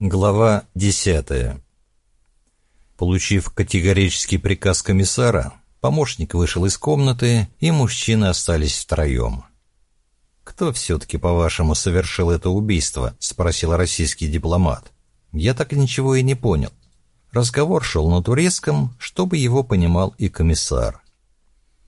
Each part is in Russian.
Глава десятая. Получив категорический приказ комиссара, помощник вышел из комнаты, и мужчины остались втроем. «Кто все-таки, по-вашему, совершил это убийство?» — спросил российский дипломат. Я так ничего и не понял. Разговор шел на турецком, чтобы его понимал и комиссар.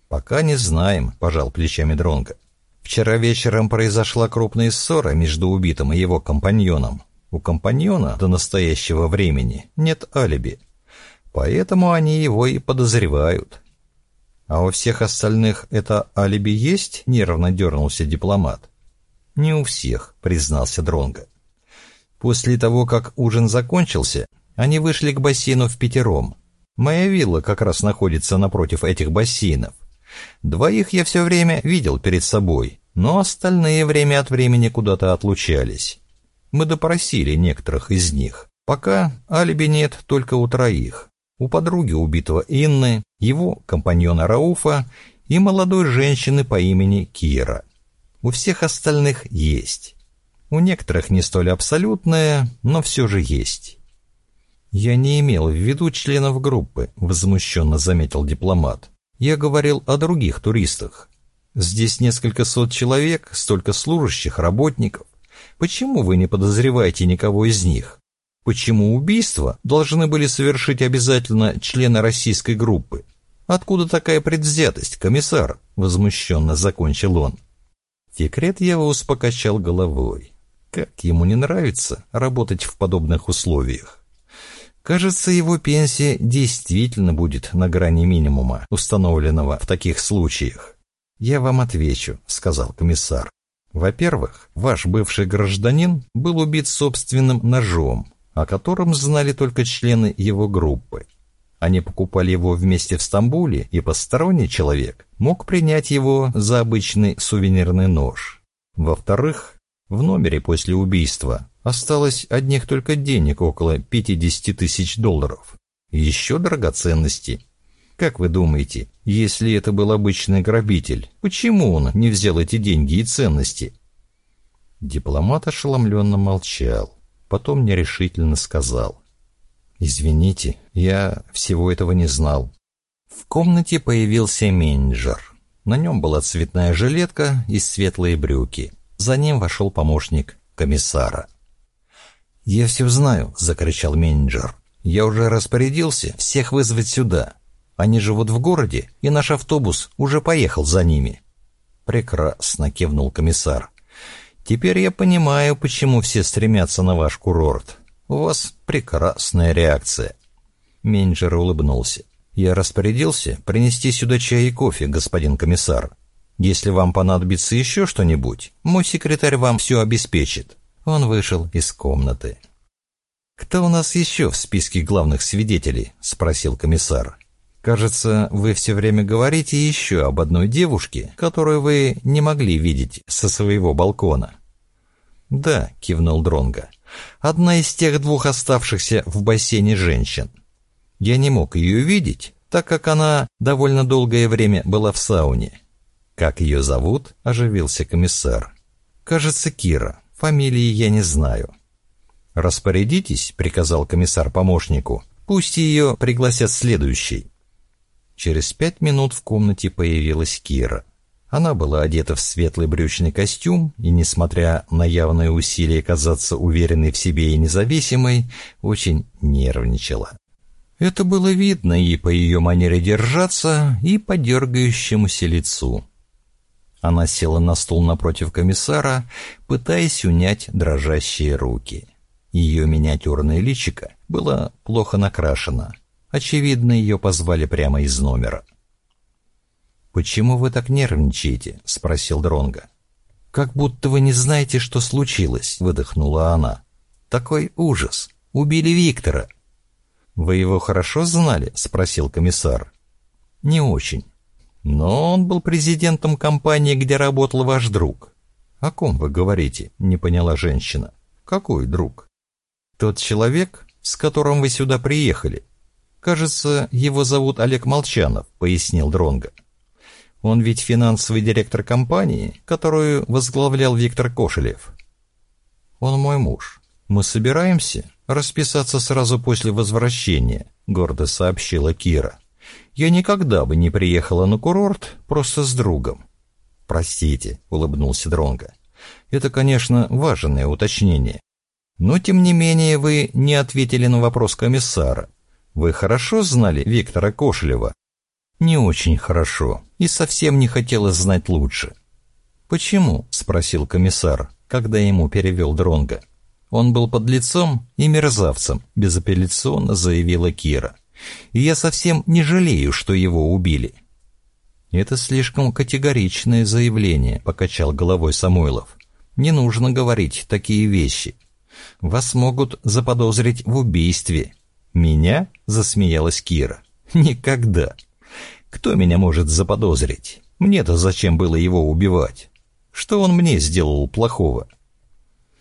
«Пока не знаем», — пожал плечами Дронга. «Вчера вечером произошла крупная ссора между убитым и его компаньоном. У компаньона до настоящего времени нет алиби, поэтому они его и подозревают». «А у всех остальных это алиби есть?» — нервно дернулся дипломат. «Не у всех», — признался Дронга. После того, как ужин закончился, они вышли к бассейну в пятером. Моя вилла как раз находится напротив этих бассейнов. Двоих я все время видел перед собой, но остальные время от времени куда-то отлучались. Мы допросили некоторых из них. Пока алиби нет только у троих. У подруги убитого Инны, его компаньона Рауфа и молодой женщины по имени Кира. У всех остальных есть. У некоторых не столь абсолютное, но все же есть. «Я не имел в виду членов группы», — возмущенно заметил дипломат. «Я говорил о других туристах. Здесь несколько сот человек, столько служащих, работников. Почему вы не подозреваете никого из них? Почему убийства должны были совершить обязательно члены российской группы? Откуда такая предвзятость, комиссар?» — возмущенно закончил он. Фикрет Евус покачал головой. Как ему не нравится работать в подобных условиях? Кажется, его пенсия действительно будет на грани минимума, установленного в таких случаях. «Я вам отвечу», — сказал комиссар. «Во-первых, ваш бывший гражданин был убит собственным ножом, о котором знали только члены его группы. Они покупали его вместе в Стамбуле, и посторонний человек мог принять его за обычный сувенирный нож. Во-вторых, в номере после убийства осталось одних только денег около 50 тысяч долларов. Еще драгоценности. Как вы думаете, если это был обычный грабитель, почему он не взял эти деньги и ценности? Дипломат ошеломленно молчал, потом нерешительно сказал. «Извините, я всего этого не знал». В комнате появился менеджер. На нем была цветная жилетка и светлые брюки. За ним вошел помощник комиссара. «Я все знаю», — закричал менеджер. «Я уже распорядился всех вызвать сюда. Они живут в городе, и наш автобус уже поехал за ними». «Прекрасно», — кивнул комиссар. «Теперь я понимаю, почему все стремятся на ваш курорт. У вас прекрасная реакция». Менеджер улыбнулся. «Я распорядился принести сюда чай и кофе, господин комиссар. Если вам понадобится еще что-нибудь, мой секретарь вам все обеспечит». Он вышел из комнаты. «Кто у нас еще в списке главных свидетелей?» — спросил комиссар. «Кажется, вы все время говорите еще об одной девушке, которую вы не могли видеть со своего балкона». «Да», — кивнул Дронга. «Одна из тех двух оставшихся в бассейне женщин. Я не мог ее видеть, так как она довольно долгое время была в сауне. «Как ее зовут?» — оживился комиссар. «Кажется, Кира. Фамилии я не знаю». «Распорядитесь», — приказал комиссар помощнику. «Пусть ее пригласят следующий». Через пять минут в комнате появилась Кира. Она была одета в светлый брючный костюм и, несмотря на явные усилия казаться уверенной в себе и независимой, очень нервничала. Это было видно и по ее манере держаться, и по дергающемуся лицу. Она села на стул напротив комиссара, пытаясь унять дрожащие руки. Ее миниатюрное личико было плохо накрашено. Очевидно, ее позвали прямо из номера. «Почему вы так нервничаете?» — спросил Дронга. «Как будто вы не знаете, что случилось», — выдохнула она. «Такой ужас! Убили Виктора!» «Вы его хорошо знали?» — спросил комиссар. «Не очень. Но он был президентом компании, где работал ваш друг. О ком вы говорите? Не поняла женщина. Какой друг? Тот человек, с которым вы сюда приехали. Кажется, его зовут Олег Молчанов, пояснил Дронга. Он ведь финансовый директор компании, которую возглавлял Виктор Кошелев. Он мой муж. «Мы собираемся расписаться сразу после возвращения», — гордо сообщила Кира. «Я никогда бы не приехала на курорт просто с другом». «Простите», — улыбнулся Дронго. «Это, конечно, важное уточнение. Но, тем не менее, вы не ответили на вопрос комиссара. Вы хорошо знали Виктора Кошелева?» «Не очень хорошо, и совсем не хотела знать лучше». «Почему?» — спросил комиссар, когда ему перевел Дронго. Он был подлецом и мерзавцем, безапелляционно заявила Кира. И я совсем не жалею, что его убили. Это слишком категоричное заявление, покачал головой Самойлов. Не нужно говорить такие вещи. Вас могут заподозрить в убийстве. Меня? засмеялась Кира. Никогда. Кто меня может заподозрить? Мне-то зачем было его убивать? Что он мне сделал плохого?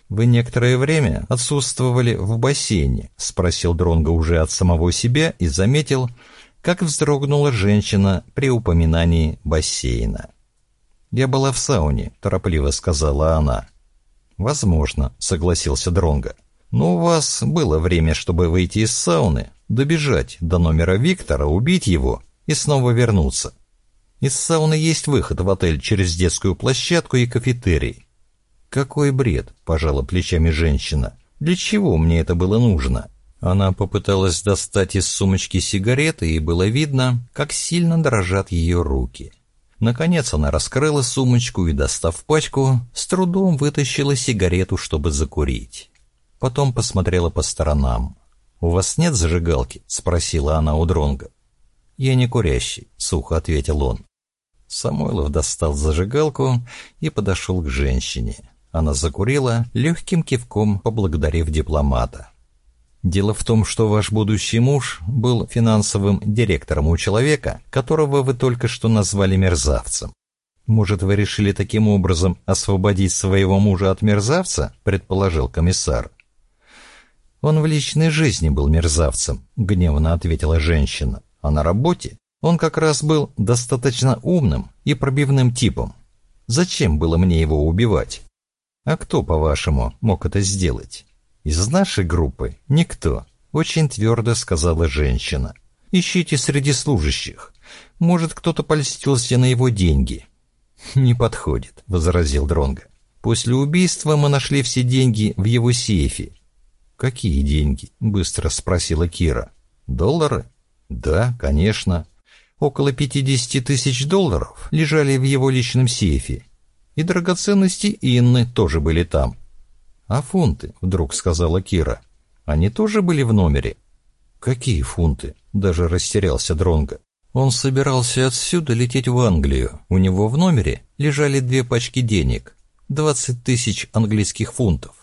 «Вы некоторое время отсутствовали в бассейне?» — спросил Дронго уже от самого себя и заметил, как вздрогнула женщина при упоминании бассейна. «Я была в сауне», — торопливо сказала она. «Возможно», — согласился Дронго. «Но у вас было время, чтобы выйти из сауны, добежать до номера Виктора, убить его и снова вернуться. Из сауны есть выход в отель через детскую площадку и кафетерий. «Какой бред!» — пожала плечами женщина. «Для чего мне это было нужно?» Она попыталась достать из сумочки сигареты, и было видно, как сильно дрожат ее руки. Наконец она раскрыла сумочку и, достав пачку, с трудом вытащила сигарету, чтобы закурить. Потом посмотрела по сторонам. «У вас нет зажигалки?» — спросила она у Дронга. «Я не курящий», — сухо ответил он. Самойлов достал зажигалку и подошел к женщине. Она закурила, легким кивком поблагодарив дипломата. Дело в том, что ваш будущий муж был финансовым директором у человека, которого вы только что назвали мерзавцем. Может, вы решили таким образом освободить своего мужа от мерзавца, предположил комиссар. Он в личной жизни был мерзавцем, гневно ответила женщина. А на работе он как раз был достаточно умным и пробивным типом. Зачем было мне его убивать? А кто, по-вашему, мог это сделать? Из нашей группы никто, очень твердо сказала женщина. Ищите среди служащих. Может, кто-то польстился на его деньги. Не подходит, возразил Дронга. После убийства мы нашли все деньги в его сейфе. Какие деньги? быстро спросила Кира. Доллары? Да, конечно. Около 50 тысяч долларов лежали в его личном сейфе, и драгоценности Инны тоже были там. «А фунты?» — вдруг сказала Кира. «Они тоже были в номере?» «Какие фунты?» — даже растерялся Дронго. Он собирался отсюда лететь в Англию. У него в номере лежали две пачки денег, двадцать тысяч английских фунтов.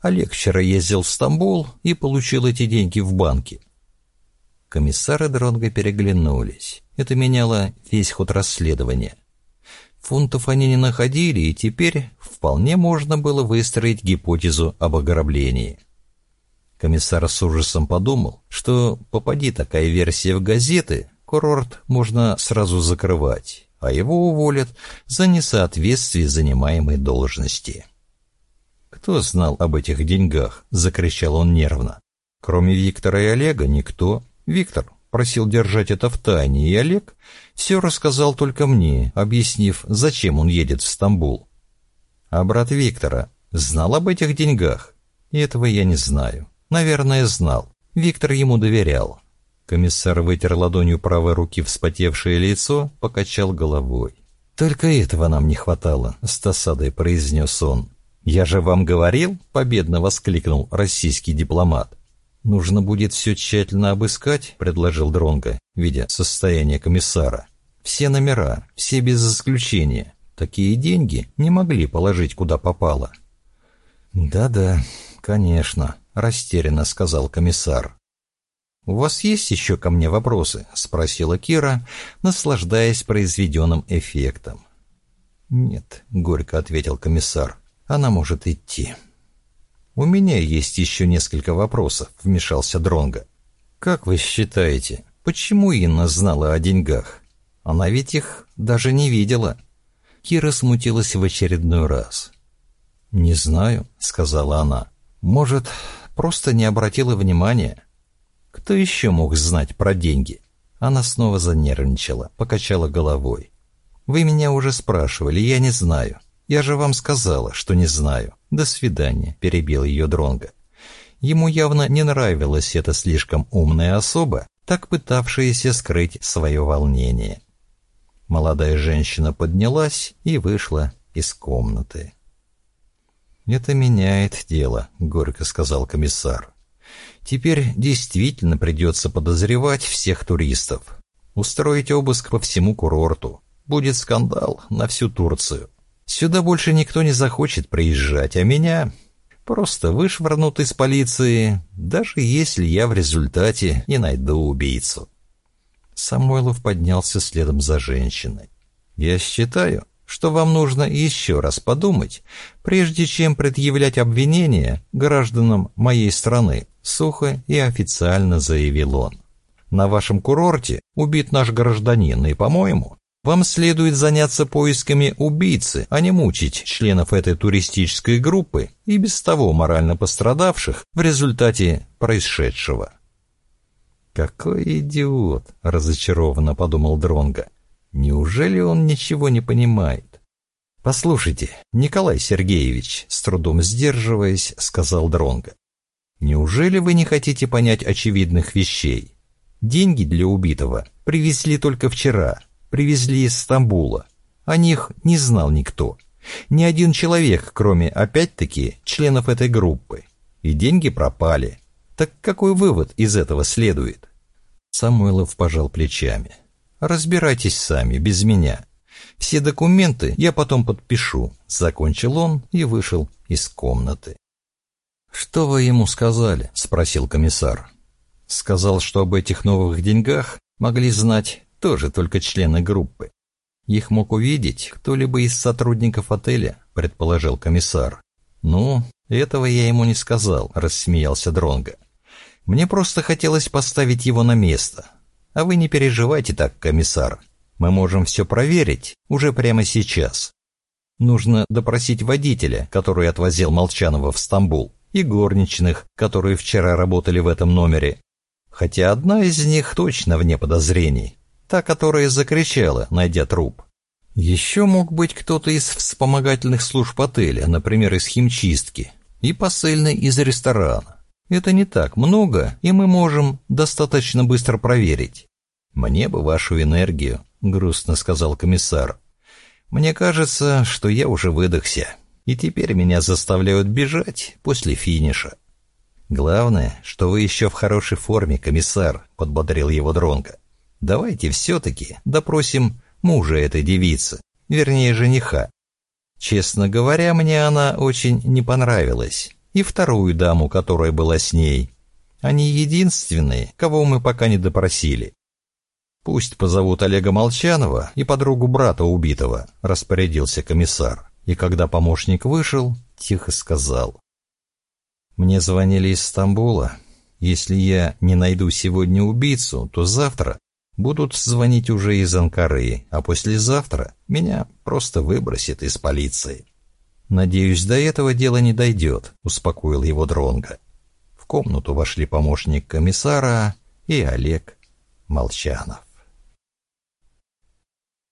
Олег вчера ездил в Стамбул и получил эти деньги в банке. Комиссары Дронго переглянулись. Это меняло весь ход расследования. Фунтов они не находили, и теперь вполне можно было выстроить гипотезу об ограблении. Комиссар с ужасом подумал, что попади такая версия в газеты, курорт можно сразу закрывать, а его уволят за несоответствие занимаемой должности. «Кто знал об этих деньгах?» — закричал он нервно. «Кроме Виктора и Олега никто. Виктор просил держать это в тайне, и Олег все рассказал только мне, объяснив, зачем он едет в Стамбул. А брат Виктора знал об этих деньгах? Этого я не знаю. Наверное, знал. Виктор ему доверял. Комиссар вытер ладонью правой руки вспотевшее лицо, покачал головой. «Только этого нам не хватало», — с досадой произнес он. «Я же вам говорил», — победно воскликнул российский дипломат. «Нужно будет все тщательно обыскать», — предложил Дронго, видя состояние комиссара. «Все номера, все без исключения. Такие деньги не могли положить куда попало». «Да-да, конечно», — растерянно сказал комиссар. «У вас есть еще ко мне вопросы?» — спросила Кира, наслаждаясь произведенным эффектом. «Нет», — горько ответил комиссар, — «она может идти». «У меня есть еще несколько вопросов», — вмешался Дронго. «Как вы считаете, почему Инна знала о деньгах? Она ведь их даже не видела». Кира смутилась в очередной раз. «Не знаю», — сказала она. «Может, просто не обратила внимания. Кто еще мог знать про деньги? Она снова занервничала, покачала головой. «Вы меня уже спрашивали, я не знаю. Я же вам сказала, что не знаю. До свидания», — перебил ее Дронга. Ему явно не нравилась эта слишком умная особа, так пытавшаяся скрыть свое волнение. Молодая женщина поднялась и вышла из комнаты. «Это меняет дело», — горько сказал комиссар. «Теперь действительно придется подозревать всех туристов. Устроить обыск по всему курорту. Будет скандал на всю Турцию. Сюда больше никто не захочет приезжать, а меня просто вышвырнут из полиции, даже если я в результате не найду убийцу». Самойлов поднялся следом за женщиной. «Я считаю, что вам нужно еще раз подумать, прежде чем предъявлять обвинения гражданам моей страны», сухо и официально заявил он. «На вашем курорте убит наш гражданин, и, по-моему, вам следует заняться поисками убийцы, а не мучить членов этой туристической группы и без того морально пострадавших в результате происшедшего». «Какой идиот!» — разочарованно подумал Дронга. Неужели он ничего не понимает? «Послушайте, Николай Сергеевич», — с трудом сдерживаясь, сказал Дронга, «неужели вы не хотите понять очевидных вещей? Деньги для убитого привезли только вчера, привезли из Стамбула. О них не знал никто. Ни один человек, кроме, опять-таки, членов этой группы. И деньги пропали. Так какой вывод из этого следует?» Самойлов пожал плечами. Разбирайтесь сами, без меня. Все документы я потом подпишу», — закончил он и вышел из комнаты. «Что вы ему сказали?» — спросил комиссар. «Сказал, что об этих новых деньгах могли знать тоже только члены группы. Их мог увидеть кто-либо из сотрудников отеля», — предположил комиссар. «Ну, этого я ему не сказал», — рассмеялся Дронга. «Мне просто хотелось поставить его на место, а вы не переживайте так, комиссар. Мы можем все проверить уже прямо сейчас. Нужно допросить водителя, который отвозил Молчанова в Стамбул, и горничных, которые вчера работали в этом номере. Хотя одна из них точно вне подозрений. Та, которая закричала, найдя труп. Еще мог быть кто-то из вспомогательных служб отеля, например, из химчистки, и посыльный из ресторана. Это не так много, и мы можем достаточно быстро проверить. «Мне бы вашу энергию», — грустно сказал комиссар. «Мне кажется, что я уже выдохся, и теперь меня заставляют бежать после финиша». «Главное, что вы еще в хорошей форме, комиссар», — подбодрил его Дронко. «Давайте все-таки допросим мужа этой девицы, вернее, жениха. Честно говоря, мне она очень не понравилась, и вторую даму, которая была с ней. Они единственные, кого мы пока не допросили. «Пусть позовут Олега Молчанова и подругу брата убитого», — распорядился комиссар. И когда помощник вышел, тихо сказал. «Мне звонили из Стамбула. Если я не найду сегодня убийцу, то завтра будут звонить уже из Анкары, а послезавтра меня просто выбросит из полиции». «Надеюсь, до этого дело не дойдет», — успокоил его Дронга. В комнату вошли помощник комиссара и Олег Молчанов.